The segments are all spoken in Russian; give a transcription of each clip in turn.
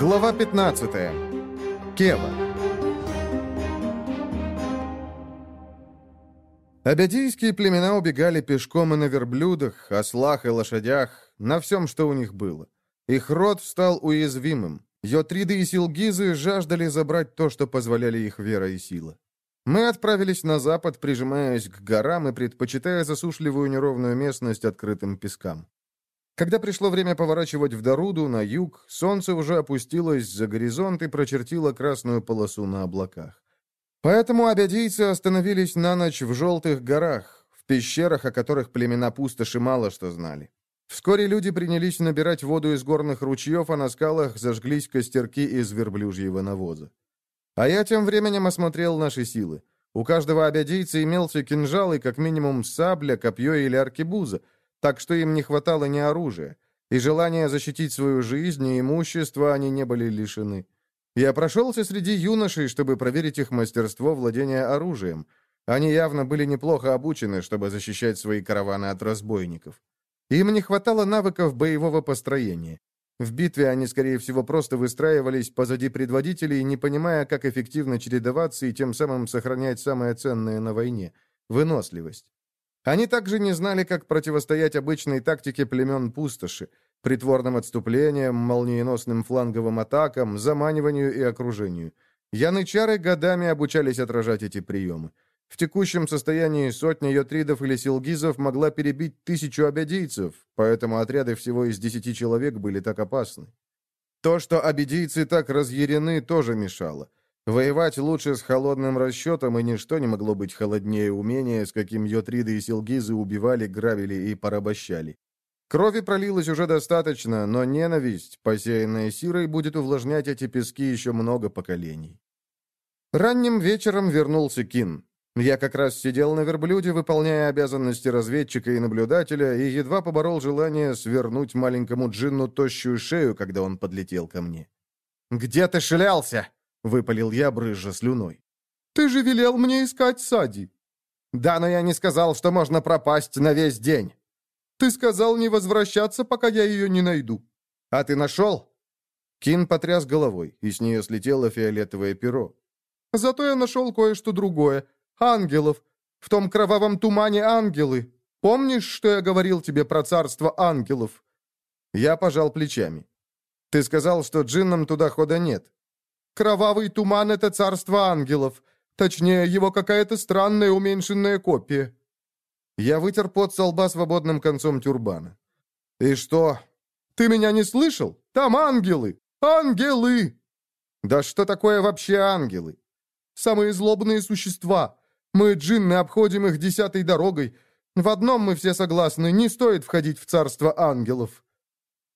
Глава 15. Кева. Абядийские племена убегали пешком и на верблюдах, ослах и лошадях, на всем, что у них было. Их род стал уязвимым. Йотриды и Силгизы жаждали забрать то, что позволяли их вера и сила. Мы отправились на запад, прижимаясь к горам и предпочитая засушливую неровную местность открытым пескам. Когда пришло время поворачивать в Даруду, на юг, солнце уже опустилось за горизонт и прочертило красную полосу на облаках. Поэтому абядийцы остановились на ночь в Желтых горах, в пещерах, о которых племена пустоши мало что знали. Вскоре люди принялись набирать воду из горных ручьев, а на скалах зажглись костерки из верблюжьего навоза. А я тем временем осмотрел наши силы. У каждого абядийца имелся кинжал и как минимум сабля, копье или аркебуза, так что им не хватало ни оружия, и желания защитить свою жизнь и имущество они не были лишены. Я прошелся среди юношей, чтобы проверить их мастерство владения оружием. Они явно были неплохо обучены, чтобы защищать свои караваны от разбойников. Им не хватало навыков боевого построения. В битве они, скорее всего, просто выстраивались позади предводителей, не понимая, как эффективно чередоваться и тем самым сохранять самое ценное на войне — выносливость. Они также не знали, как противостоять обычной тактике племен пустоши, притворным отступлениям, молниеносным фланговым атакам, заманиванию и окружению. Янычары годами обучались отражать эти приемы. В текущем состоянии сотня йотридов или силгизов могла перебить тысячу обядийцев, поэтому отряды всего из десяти человек были так опасны. То, что обедийцы так разъярены, тоже мешало. Воевать лучше с холодным расчетом, и ничто не могло быть холоднее умения, с каким йотриды и силгизы убивали, грабили и порабощали. Крови пролилось уже достаточно, но ненависть, посеянная сирой, будет увлажнять эти пески еще много поколений. Ранним вечером вернулся Кин. Я как раз сидел на верблюде, выполняя обязанности разведчика и наблюдателя, и едва поборол желание свернуть маленькому джинну тощую шею, когда он подлетел ко мне. «Где ты шлялся?» — выпалил я, брызжа слюной. «Ты же велел мне искать Сади». «Да, но я не сказал, что можно пропасть на весь день». «Ты сказал не возвращаться, пока я ее не найду». «А ты нашел?» Кин потряс головой, и с нее слетело фиолетовое перо. «Зато я нашел кое-что другое. Ангелов. В том кровавом тумане ангелы. Помнишь, что я говорил тебе про царство ангелов?» Я пожал плечами. «Ты сказал, что джиннам туда хода нет». Кровавый туман — это царство ангелов. Точнее, его какая-то странная уменьшенная копия». Я вытер пот со лба свободным концом тюрбана. «И что? Ты меня не слышал? Там ангелы! Ангелы!» «Да что такое вообще ангелы?» «Самые злобные существа. Мы, джинны, обходим их десятой дорогой. В одном мы все согласны, не стоит входить в царство ангелов».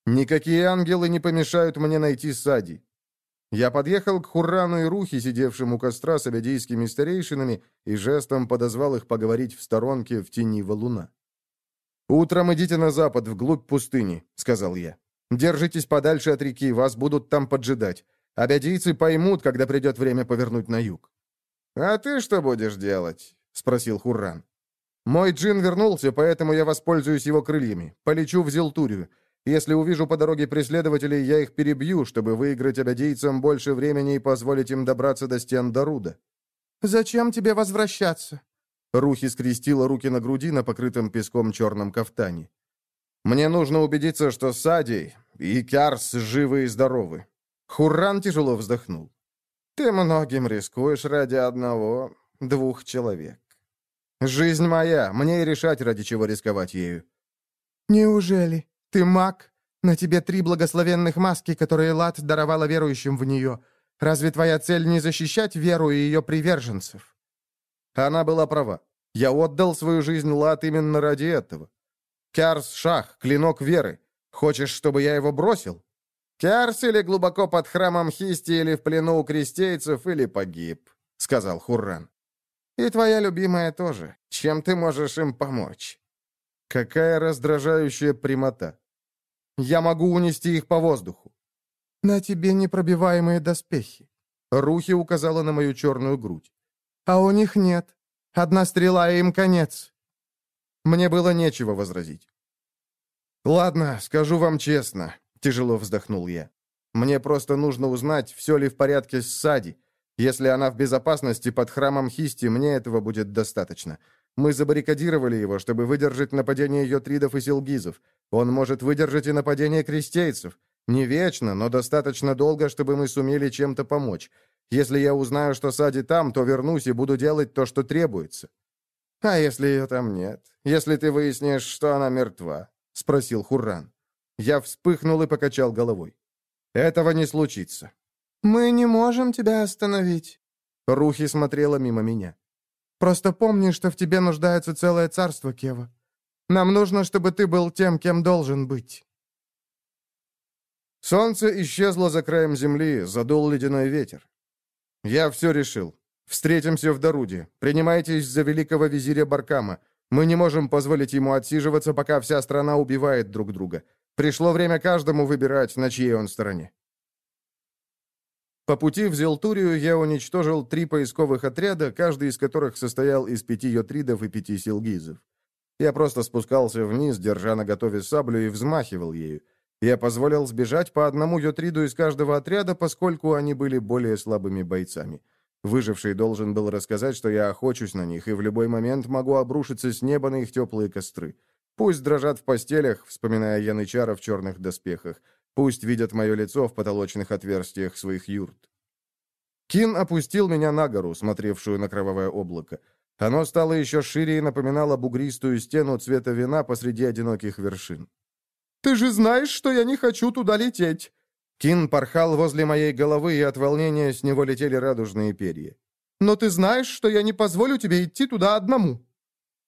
«Никакие ангелы не помешают мне найти Сади. Я подъехал к Хуррану и Рухе, сидевшим у костра с абядийскими старейшинами, и жестом подозвал их поговорить в сторонке в тени валуна. «Утром идите на запад, вглубь пустыни», — сказал я. «Держитесь подальше от реки, вас будут там поджидать. Абядийцы поймут, когда придет время повернуть на юг». «А ты что будешь делать?» — спросил Хурран. «Мой джин вернулся, поэтому я воспользуюсь его крыльями. Полечу в Зелтурию. Если увижу по дороге преследователей, я их перебью, чтобы выиграть обядейцам больше времени и позволить им добраться до стен Даруда». «Зачем тебе возвращаться?» Рухи скрестила руки на груди на покрытом песком черном кафтане. «Мне нужно убедиться, что Сади и Кярс живы и здоровы». Хурран тяжело вздохнул. «Ты многим рискуешь ради одного, двух человек. Жизнь моя, мне и решать, ради чего рисковать ею». «Неужели?» Ты маг. На тебе три благословенных маски, которые Лат даровала верующим в нее. Разве твоя цель не защищать веру и ее приверженцев?» Она была права. Я отдал свою жизнь Лат именно ради этого. Кярс Шах, клинок веры. Хочешь, чтобы я его бросил? Кярс или глубоко под храмом Хисти, или в плену у крестейцев, или погиб, — сказал Хурран. И твоя любимая тоже. Чем ты можешь им помочь? Какая раздражающая прямота. Я могу унести их по воздуху». «На тебе непробиваемые доспехи». Рухи указала на мою черную грудь. «А у них нет. Одна стрела, и им конец». Мне было нечего возразить. «Ладно, скажу вам честно», — тяжело вздохнул я. Мне просто нужно узнать, все ли в порядке с Сади. Если она в безопасности под храмом Хисти, мне этого будет достаточно. Мы забаррикадировали его, чтобы выдержать нападение йотридов и силгизов. Он может выдержать и нападение крестейцев. Не вечно, но достаточно долго, чтобы мы сумели чем-то помочь. Если я узнаю, что Сади там, то вернусь и буду делать то, что требуется». «А если ее там нет? Если ты выяснишь, что она мертва?» — спросил Хурран. Я вспыхнул и покачал головой. «Этого не случится». «Мы не можем тебя остановить». Рухи смотрела мимо меня. «Просто помни, что в тебе нуждается целое царство, Кева. Нам нужно, чтобы ты был тем, кем должен быть». Солнце исчезло за краем земли, задул ледяной ветер. «Я все решил. Встретимся в Даруде. Принимайтесь за великого визиря Баркама. Мы не можем позволить ему отсиживаться, пока вся страна убивает друг друга. Пришло время каждому выбирать, на чьей он стороне». По пути в Зелтурию я уничтожил три поисковых отряда, каждый из которых состоял из пяти йотридов и пяти силгизов. Я просто спускался вниз, держа на готове саблю и взмахивал ею. Я позволил сбежать по одному йотриду из каждого отряда, поскольку они были более слабыми бойцами. Выживший должен был рассказать, что я охочусь на них и в любой момент могу обрушиться с неба на их теплые костры. Пусть дрожат в постелях, вспоминая янычара в черных доспехах. Пусть видят мое лицо в потолочных отверстиях своих юрт. Кин опустил меня на гору, смотревшую на кровавое облако. Оно стало еще шире и напоминало бугристую стену цвета вина посреди одиноких вершин. Ты же знаешь, что я не хочу туда лететь!» Кин порхал возле моей головы, и от волнения с него летели радужные перья. «Но ты знаешь, что я не позволю тебе идти туда одному!»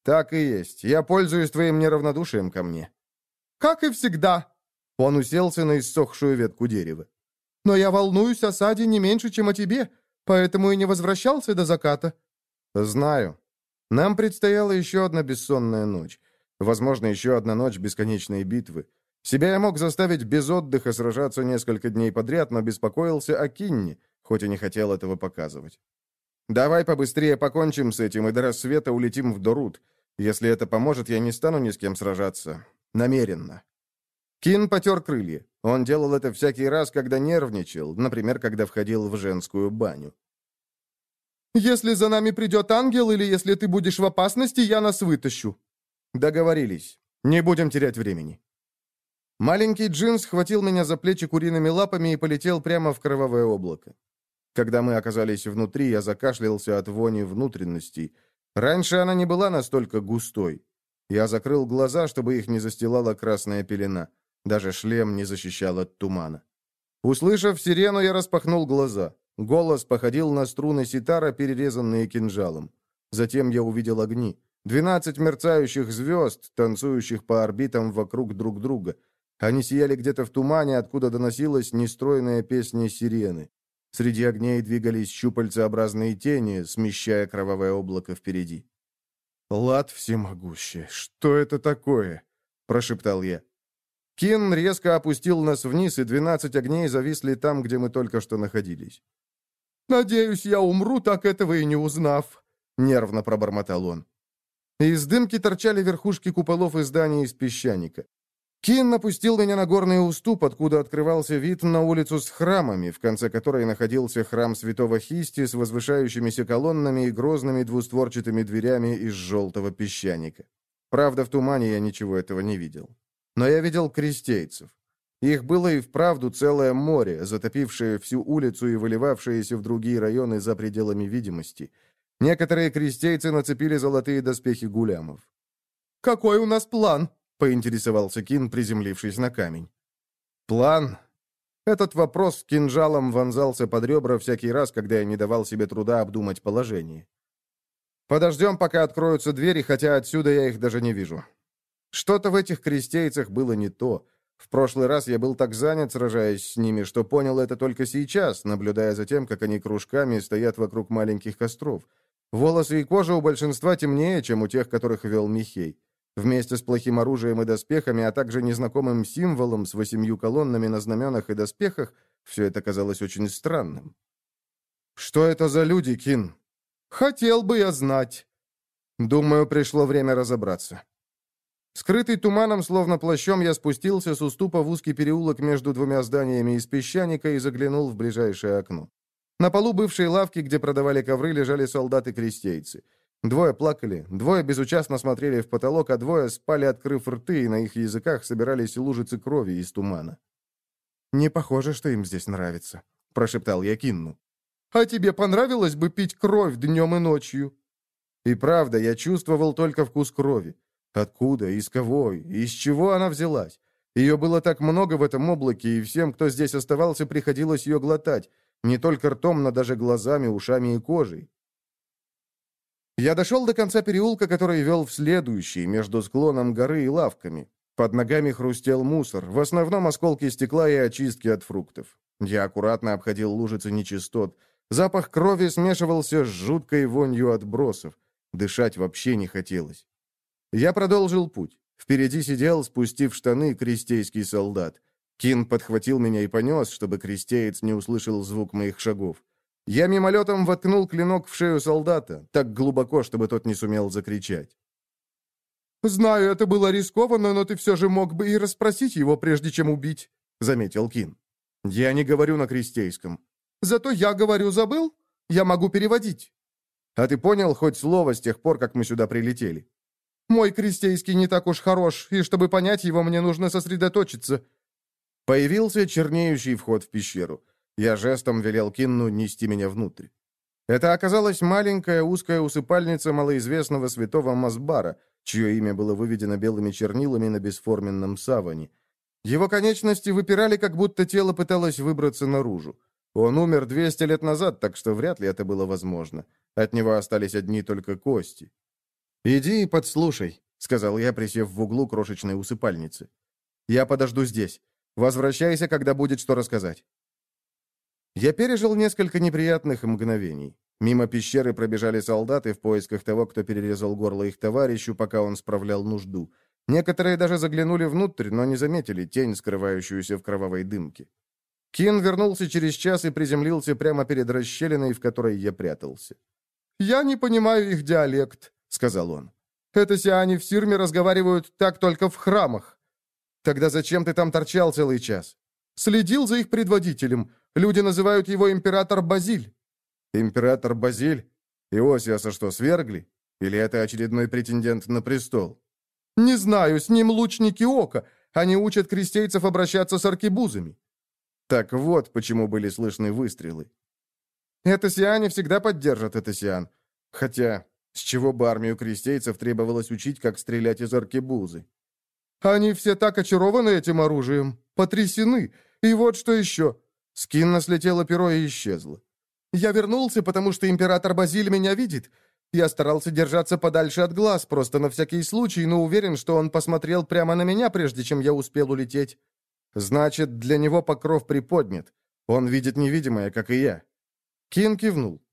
«Так и есть. Я пользуюсь твоим неравнодушием ко мне». «Как и всегда!» Он уселся на иссохшую ветку дерева. «Но я волнуюсь о саде не меньше, чем о тебе, поэтому и не возвращался до заката». «Знаю. Нам предстояла еще одна бессонная ночь. Возможно, еще одна ночь бесконечной битвы. Себя я мог заставить без отдыха сражаться несколько дней подряд, но беспокоился о Кинне, хоть и не хотел этого показывать. «Давай побыстрее покончим с этим и до рассвета улетим в Дорут. Если это поможет, я не стану ни с кем сражаться. Намеренно». Кин потер крылья. Он делал это всякий раз, когда нервничал, например, когда входил в женскую баню. «Если за нами придет ангел или если ты будешь в опасности, я нас вытащу». «Договорились. Не будем терять времени». Маленький джин схватил меня за плечи куриными лапами и полетел прямо в кровавое облако. Когда мы оказались внутри, я закашлялся от вони внутренностей. Раньше она не была настолько густой. Я закрыл глаза, чтобы их не застилала красная пелена. Даже шлем не защищал от тумана. Услышав сирену, я распахнул глаза. Голос походил на струны ситара, перерезанные кинжалом. Затем я увидел огни. Двенадцать мерцающих звезд, танцующих по орбитам вокруг друг друга. Они сияли где-то в тумане, откуда доносилась нестройная песня сирены. Среди огней двигались щупальцеобразные тени, смещая кровавое облако впереди. «Лад всемогущий, что это такое?» – прошептал я. Кин резко опустил нас вниз, и двенадцать огней зависли там, где мы только что находились. «Надеюсь, я умру, так этого и не узнав», — нервно пробормотал он. Из дымки торчали верхушки куполов и зданий из песчаника. Кин напустил меня на горный уступ, откуда открывался вид на улицу с храмами, в конце которой находился храм святого Хисти с возвышающимися колоннами и грозными двустворчатыми дверями из желтого песчаника. Правда, в тумане я ничего этого не видел. Но я видел крестейцев. Их было и вправду целое море, затопившее всю улицу и выливавшееся в другие районы за пределами видимости. Некоторые крестейцы нацепили золотые доспехи гулямов. «Какой у нас план?» — поинтересовался Кин, приземлившись на камень. «План?» Этот вопрос кинжалом вонзался под ребра всякий раз, когда я не давал себе труда обдумать положение. «Подождем, пока откроются двери, хотя отсюда я их даже не вижу. Что-то в этих крестейцах было не то. В прошлый раз я был так занят, сражаясь с ними, что понял это только сейчас, наблюдая за тем, как они кружками стоят вокруг маленьких костров. Волосы и кожа у большинства темнее, чем у тех, которых вел Михей. Вместе с плохим оружием и доспехами, а также незнакомым символом с восемью колоннами на знаменах и доспехах, все это казалось очень странным. «Что это за люди, Кин?» «Хотел бы я знать». «Думаю, пришло время разобраться». Скрытый туманом, словно плащом, я спустился с уступа в узкий переулок между двумя зданиями из песчаника и заглянул в ближайшее окно. На полу бывшей лавки, где продавали ковры, лежали солдаты-крестейцы. Двое плакали, двое безучастно смотрели в потолок, а двое спали, открыв рты, и на их языках собирались лужицы крови из тумана. «Не похоже, что им здесь нравится», — прошептал я Кинну. «А тебе понравилось бы пить кровь днем и ночью?» И правда, я чувствовал только вкус крови. Откуда, из кого, из чего она взялась? Ее было так много в этом облаке, и всем, кто здесь оставался, приходилось ее глотать. Не только ртом, но даже глазами, ушами и кожей. Я дошел до конца переулка, который вел в следующий, между склоном горы и лавками. Под ногами хрустел мусор, в основном осколки стекла и очистки от фруктов. Я аккуратно обходил лужицы нечистот. Запах крови смешивался с жуткой вонью отбросов. Дышать вообще не хотелось. Я продолжил путь. Впереди сидел, спустив штаны, крестейский солдат. Кин подхватил меня и понес, чтобы крестеец не услышал звук моих шагов. Я мимолетом воткнул клинок в шею солдата, так глубоко, чтобы тот не сумел закричать. «Знаю, это было рискованно, но ты все же мог бы и расспросить его, прежде чем убить», — заметил Кин. «Я не говорю на крестейском». «Зато я говорю, забыл? Я могу переводить». «А ты понял хоть слово с тех пор, как мы сюда прилетели?» «Мой крестейский не так уж хорош, и чтобы понять его, мне нужно сосредоточиться». Появился чернеющий вход в пещеру. Я жестом велел Кинну нести меня внутрь. Это оказалась маленькая узкая усыпальница малоизвестного святого Мазбара, чье имя было выведено белыми чернилами на бесформенном саване. Его конечности выпирали, как будто тело пыталось выбраться наружу. Он умер 200 лет назад, так что вряд ли это было возможно. От него остались одни только кости. «Иди и подслушай», — сказал я, присев в углу крошечной усыпальницы. «Я подожду здесь. Возвращайся, когда будет что рассказать». Я пережил несколько неприятных мгновений. Мимо пещеры пробежали солдаты в поисках того, кто перерезал горло их товарищу, пока он справлял нужду. Некоторые даже заглянули внутрь, но не заметили тень, скрывающуюся в кровавой дымке. Кин вернулся через час и приземлился прямо перед расщелиной, в которой я прятался. «Я не понимаю их диалект», — сказал он. «Это сиане в Сирме разговаривают так только в храмах». «Тогда зачем ты там торчал целый час?» «Следил за их предводителем. Люди называют его император Базиль». «Император Базиль? Иосиаса что, свергли? Или это очередной претендент на престол?» «Не знаю, с ним лучники ока. Они учат крестейцев обращаться с аркебузами». Так вот, почему были слышны выстрелы. Этосиане всегда поддержат Этосиан. Хотя, с чего бы армию крестейцев требовалось учить, как стрелять из аркебузы? Они все так очарованы этим оружием, потрясены. И вот что еще. С Кинна слетело перо и исчезло. «Я вернулся, потому что император Базиль меня видит. Я старался держаться подальше от глаз, просто на всякий случай, но уверен, что он посмотрел прямо на меня, прежде чем я успел улететь. Значит, для него покров приподнят. Он видит невидимое, как и я». Кин кивнул.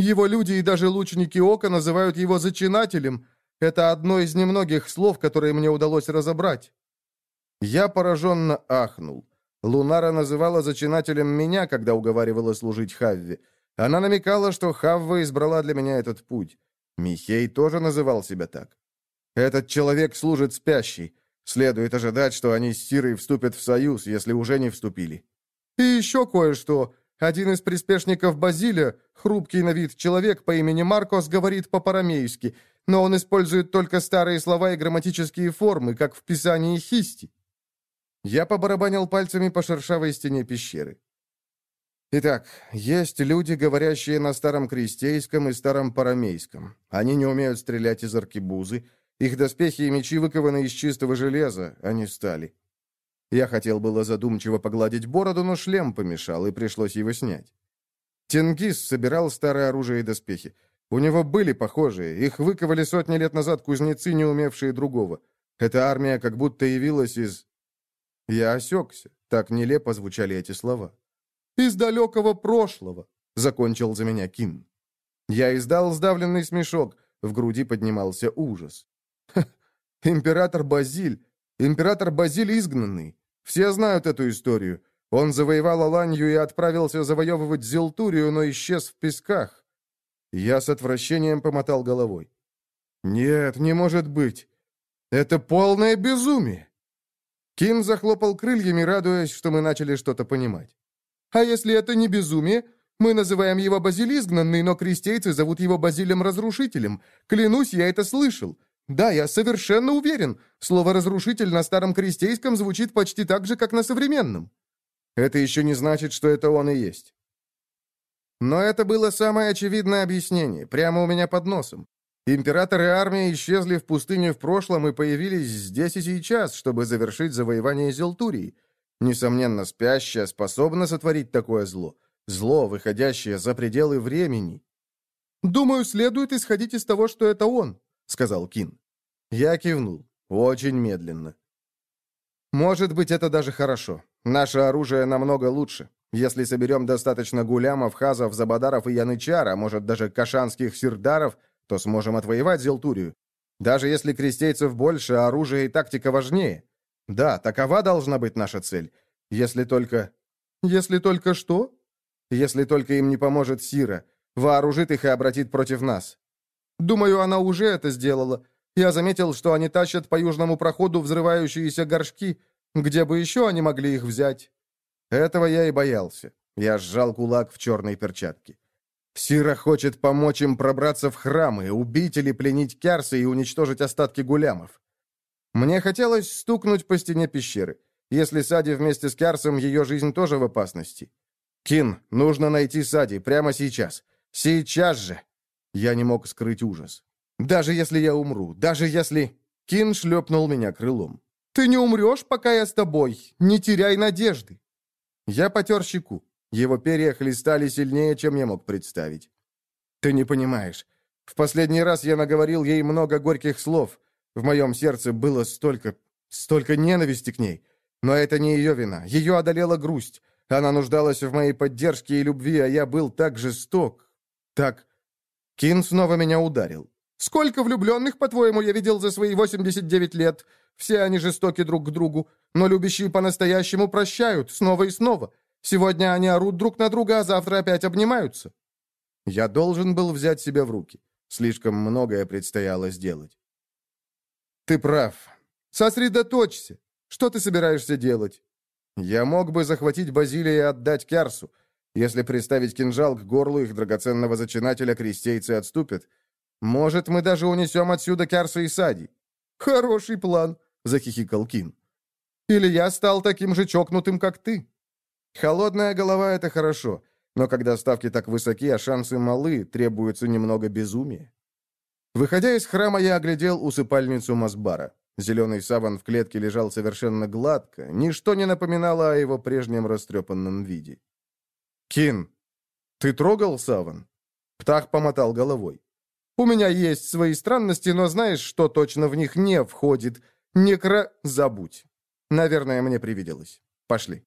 «Его люди и даже лучники ока называют его зачинателем. Это одно из немногих слов, которые мне удалось разобрать». Я пораженно ахнул. Лунара называла зачинателем меня, когда уговаривала служить Хавве. Она намекала, что Хавва избрала для меня этот путь. Михей тоже называл себя так. Этот человек служит спящий. Следует ожидать, что они с Сирой вступят в союз, если уже не вступили. И еще кое-что. Один из приспешников Базиля, хрупкий на вид человек по имени Маркос, говорит по-парамейски, но он использует только старые слова и грамматические формы, как в писании Хисти. Я побарабанил пальцами по шершавой стене пещеры. Итак, есть люди, говорящие на старом крестейском и старом парамейском. Они не умеют стрелять из аркебузы. Их доспехи и мечи выкованы из чистого железа, а не стали. Я хотел было задумчиво погладить бороду, но шлем помешал, и пришлось его снять. Тенгиз собирал старое оружие и доспехи. У него были похожие, их выковали сотни лет назад кузнецы, не умевшие другого. Эта армия как будто явилась из я осекся. Так нелепо звучали эти слова. «Из далекого прошлого», — закончил за меня Кин. Я издал сдавленный смешок. В груди поднимался ужас. «Император Базиль! Император Базиль изгнанный! Все знают эту историю. Он завоевал Аланью и отправился завоевывать Зелтурию, но исчез в песках. Я с отвращением помотал головой. «Нет, не может быть. Это полное безумие!» Кин захлопал крыльями, радуясь, что мы начали что-то понимать. «А если это не безумие? Мы называем его Базиль Изгнанный, но крестейцы зовут его Базилем Разрушителем. Клянусь, я это слышал. Да, я совершенно уверен. Слово «разрушитель» на старом крестейском звучит почти так же, как на современном. Это еще не значит, что это он и есть. Но это было самое очевидное объяснение, прямо у меня под носом. Император и армия исчезли в пустыне в прошлом и появились здесь и сейчас, чтобы завершить завоевание Зелтурии. Несомненно, спящая способна сотворить такое зло. Зло, выходящее за пределы времени. «Думаю, следует исходить из того, что это он», — сказал Кин. Я кивнул. Очень медленно. «Может быть, это даже хорошо. Наше оружие намного лучше. Если соберем достаточно гулямов, хазов, забадаров и янычар, а может даже кашанских сирдаров, то сможем отвоевать Зелтурию. Даже если крестейцев больше, оружие и тактика важнее. Да, такова должна быть наша цель. Если только... Если только что? Если только им не поможет Сира. Вооружит их и обратит против нас. Думаю, она уже это сделала. Я заметил, что они тащат по южному проходу взрывающиеся горшки. Где бы еще они могли их взять? Этого я и боялся. Я сжал кулак в черной перчатке. Сира хочет помочь им пробраться в храмы, убить или пленить Кярса и уничтожить остатки гулямов. Мне хотелось стукнуть по стене пещеры. Если Сади вместе с Кярсом, ее жизнь тоже в опасности. «Кин, нужно найти Сади прямо сейчас. Сейчас же!» Я не мог скрыть ужас. «Даже если я умру, даже если...» Кин шлепнул меня крылом. «Ты не умрешь, пока я с тобой. Не теряй надежды». Я потер щеку. Его перья хлестали сильнее, чем я мог представить. «Ты не понимаешь. В последний раз я наговорил ей много горьких слов. В моем сердце было столько... столько ненависти к ней. Но это не ее вина. Ее одолела грусть. Она нуждалась в моей поддержке и любви, а я был так жесток. Так... Кин снова меня ударил. «Сколько влюбленных, по-твоему, я видел за свои 89 лет? Все они жестоки друг к другу, но любящие по-настоящему прощают, снова и снова. Сегодня они орут друг на друга, а завтра опять обнимаются. Я должен был взять себя в руки. Слишком многое предстояло сделать. Ты прав. Сосредоточься. Что ты собираешься делать? Я мог бы захватить Базилия и отдать Кярсу. Если приставить кинжал к горлу их драгоценного зачинателя, крестейцы отступят. Может, мы даже унесем отсюда Кярсу и Сади. Хороший план, захихикал Кин. Или я стал таким же чокнутым, как ты. Холодная голова — это хорошо, но когда ставки так высоки, а шансы малы, требуется немного безумия. Выходя из храма, я оглядел усыпальницу Масбара. Зеленый саван в клетке лежал совершенно гладко, ничто не напоминало о его прежнем растрепанном виде. «Кин, ты трогал саван?» Птах помотал головой. «У меня есть свои странности, но знаешь, что точно в них не входит? Некро... забудь. Наверное, мне привиделось. Пошли».